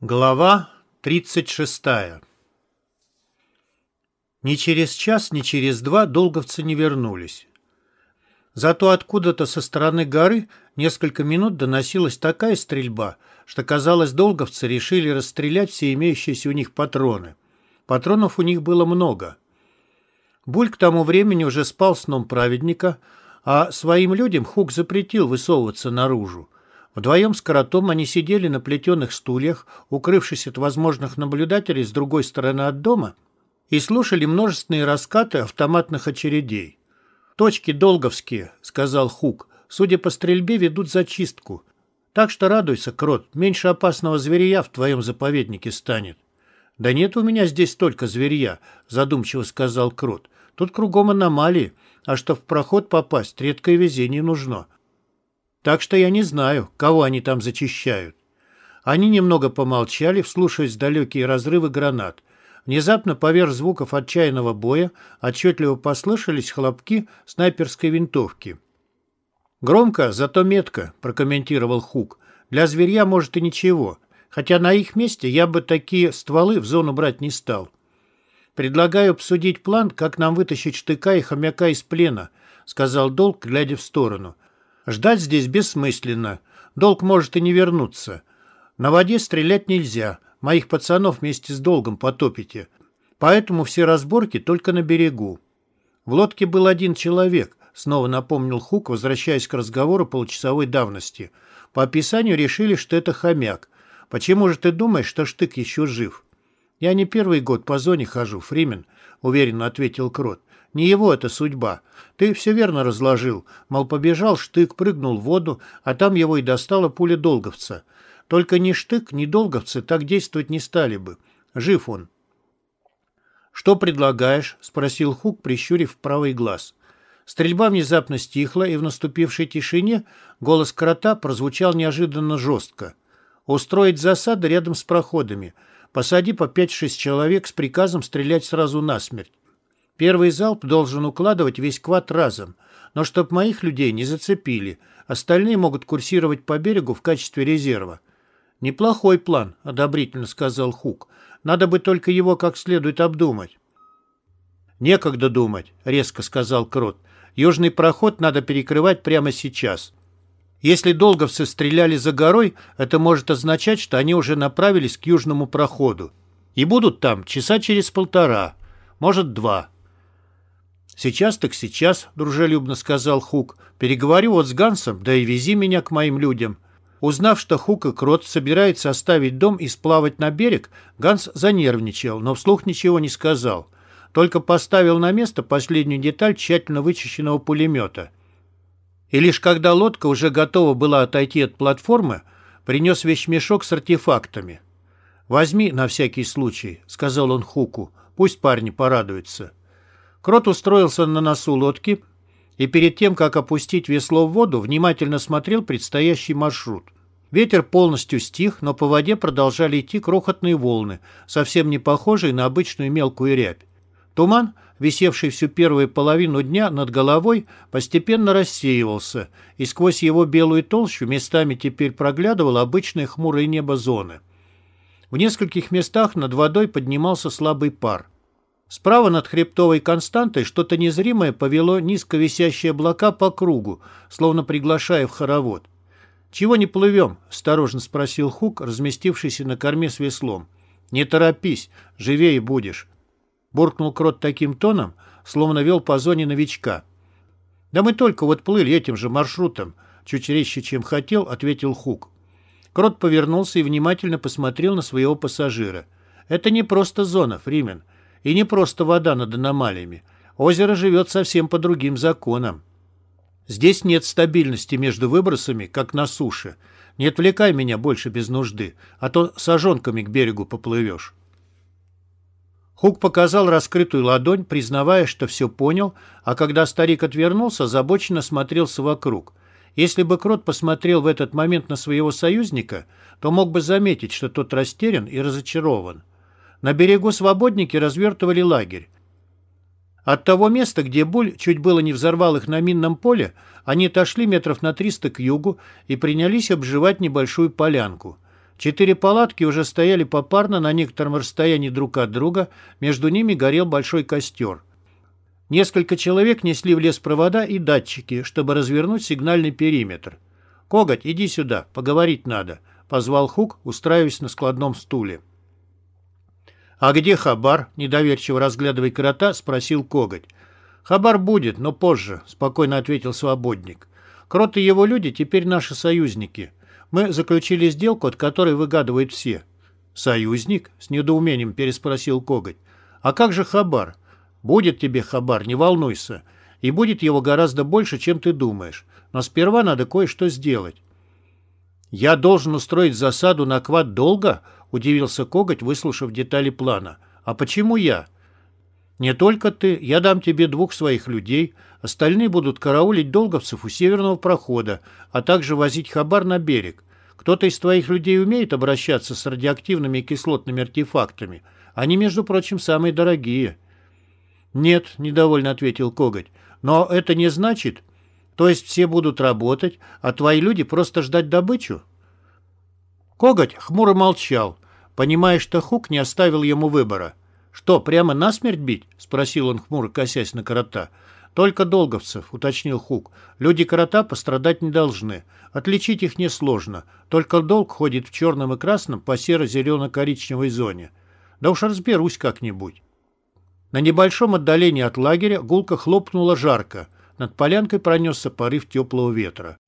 Глава 36 Ни через час, ни через два долговцы не вернулись. Зато откуда-то со стороны горы несколько минут доносилась такая стрельба, что, казалось, долговцы решили расстрелять все имеющиеся у них патроны. Патронов у них было много. Буль к тому времени уже спал сном праведника, а своим людям Хук запретил высовываться наружу. Вдвоем с коротом они сидели на плетеных стульях, укрывшись от возможных наблюдателей с другой стороны от дома, и слушали множественные раскаты автоматных очередей. «Точки долговские», — сказал Хук, — «судя по стрельбе, ведут зачистку. Так что радуйся, крот, меньше опасного зверя в твоем заповеднике станет». «Да нет у меня здесь столько зверья», — задумчиво сказал крот. «Тут кругом аномалии, а чтоб в проход попасть, редкое везение нужно. Так что я не знаю, кого они там зачищают. Они немного помолчали, вслушиваясь в далекие разрывы гранат. Внезапно, поверх звуков отчаянного боя, отчетливо послышались хлопки снайперской винтовки. «Громко, зато метко», — прокомментировал Хук. «Для зверья, может, и ничего. Хотя на их месте я бы такие стволы в зону брать не стал. Предлагаю обсудить план, как нам вытащить штыка и хомяка из плена», — сказал Долг, глядя в сторону. Ждать здесь бессмысленно. Долг может и не вернуться. На воде стрелять нельзя. Моих пацанов вместе с долгом потопите. Поэтому все разборки только на берегу. В лодке был один человек, снова напомнил Хук, возвращаясь к разговору получасовой давности. По описанию решили, что это хомяк. Почему же ты думаешь, что Штык еще жив? Я не первый год по зоне хожу, Фримен, уверенно ответил Крот. Не его это судьба. Ты все верно разложил. Мол, побежал, штык, прыгнул в воду, а там его и достала пуля долговца. Только ни штык, ни долговцы так действовать не стали бы. Жив он. «Что предлагаешь?» — спросил Хук, прищурив правый глаз. Стрельба внезапно стихла, и в наступившей тишине голос крота прозвучал неожиданно жестко. «Устроить засады рядом с проходами. Посади по пять-шесть человек с приказом стрелять сразу насмерть. Первый залп должен укладывать весь квад разом, но чтоб моих людей не зацепили, остальные могут курсировать по берегу в качестве резерва. «Неплохой план», — одобрительно сказал Хук. «Надо бы только его как следует обдумать». «Некогда думать», — резко сказал Крот. «Южный проход надо перекрывать прямо сейчас. Если долговцы стреляли за горой, это может означать, что они уже направились к южному проходу. И будут там часа через полтора, может, два». «Сейчас так сейчас», — дружелюбно сказал Хук. «Переговорю вот с Гансом, да и вези меня к моим людям». Узнав, что Хук и Крот собираются оставить дом и сплавать на берег, Ганс занервничал, но вслух ничего не сказал. Только поставил на место последнюю деталь тщательно вычищенного пулемета. И лишь когда лодка уже готова была отойти от платформы, принес вещмешок с артефактами. «Возьми на всякий случай», — сказал он Хуку, — «пусть парни порадуются». Крот устроился на носу лодки и перед тем, как опустить весло в воду, внимательно смотрел предстоящий маршрут. Ветер полностью стих, но по воде продолжали идти крохотные волны, совсем не похожие на обычную мелкую рябь. Туман, висевший всю первую половину дня над головой, постепенно рассеивался, и сквозь его белую толщу местами теперь проглядывало обычное хмурое небо зоны. В нескольких местах над водой поднимался слабый пар. Справа над хребтовой константой что-то незримое повело низко висящие облака по кругу, словно приглашая в хоровод. «Чего не плывем?» – осторожно спросил Хук, разместившийся на корме с веслом. «Не торопись, живее будешь», – буркнул Крот таким тоном, словно вел по зоне новичка. «Да мы только вот плыли этим же маршрутом», – чуть резче, чем хотел, ответил Хук. Крот повернулся и внимательно посмотрел на своего пассажира. «Это не просто зона, Фримен. И не просто вода над аномалиями. Озеро живет совсем по другим законам. Здесь нет стабильности между выбросами, как на суше. Не отвлекай меня больше без нужды, а то сожонками к берегу поплывешь. Хук показал раскрытую ладонь, признавая, что все понял, а когда старик отвернулся, озабоченно смотрелся вокруг. Если бы Крот посмотрел в этот момент на своего союзника, то мог бы заметить, что тот растерян и разочарован. На берегу свободники развертывали лагерь. От того места, где Буль чуть было не взорвал их на минном поле, они отошли метров на 300 к югу и принялись обживать небольшую полянку. Четыре палатки уже стояли попарно на некотором расстоянии друг от друга, между ними горел большой костер. Несколько человек несли в лес провода и датчики, чтобы развернуть сигнальный периметр. «Коготь, иди сюда, поговорить надо», — позвал Хук, устраиваясь на складном стуле. «А где Хабар?» — недоверчиво разглядывая крота, спросил Коготь. «Хабар будет, но позже», — спокойно ответил свободник. «Крот и его люди теперь наши союзники. Мы заключили сделку, от которой выгадывают все». «Союзник?» — с недоумением переспросил Коготь. «А как же Хабар?» «Будет тебе Хабар, не волнуйся. И будет его гораздо больше, чем ты думаешь. Но сперва надо кое-что сделать». «Я должен устроить засаду на квад долго?» — удивился Коготь, выслушав детали плана. «А почему я?» «Не только ты. Я дам тебе двух своих людей. Остальные будут караулить долговцев у северного прохода, а также возить хабар на берег. Кто-то из твоих людей умеет обращаться с радиоактивными и кислотными артефактами. Они, между прочим, самые дорогие». «Нет», — недовольно ответил Коготь. «Но это не значит...» То есть все будут работать, а твои люди просто ждать добычу? Коготь хмуро молчал, понимая, что Хук не оставил ему выбора. «Что, прямо насмерть бить?» — спросил он хмуро, косясь на крота. «Только долговцев», — уточнил Хук. «Люди крота пострадать не должны. Отличить их несложно. Только долг ходит в черном и красном по серо-зелено-коричневой зоне. Да уж разберусь как-нибудь». На небольшом отдалении от лагеря гулко хлопнуло жарко — над полянкой пронесся порыв теплого ветра.